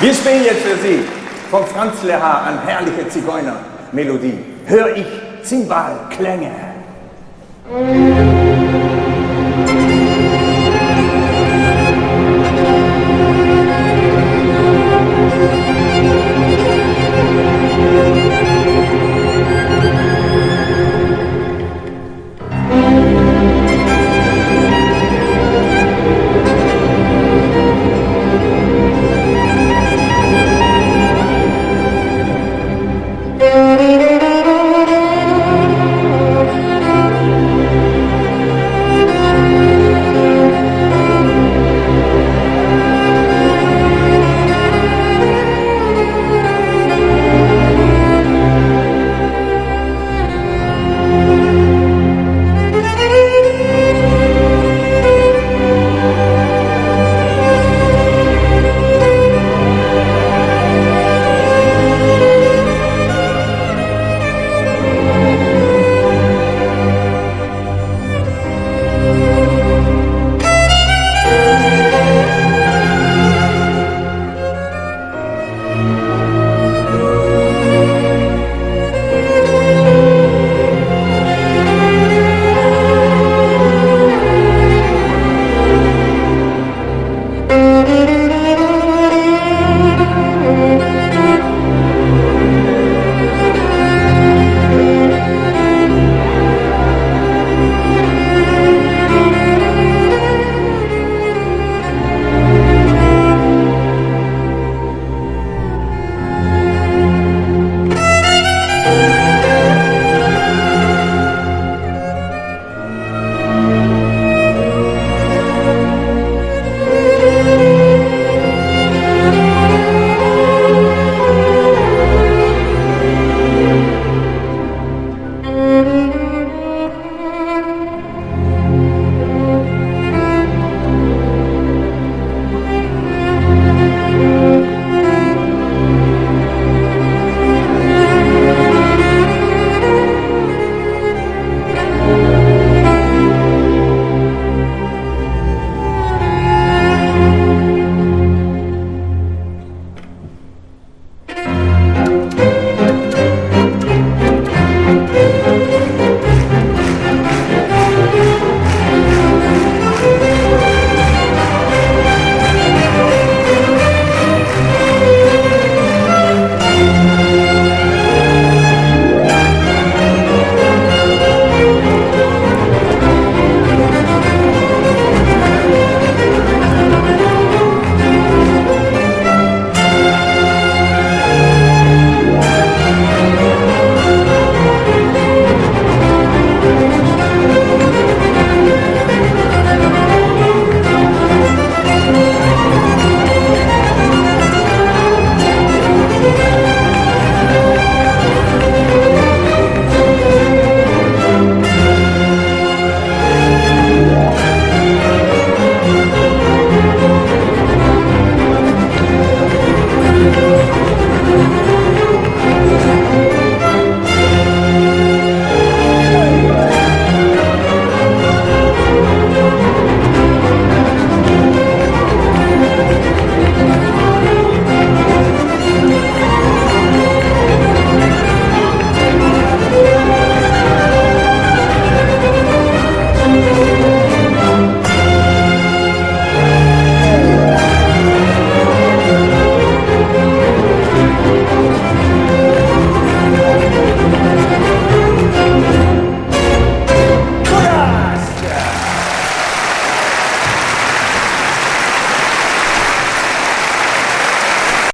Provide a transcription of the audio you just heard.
Wir spielen jetzt für Sie von Franz Lehar an herrliche Zigeunermelodie. Hör ich Zimbalklänge. Musik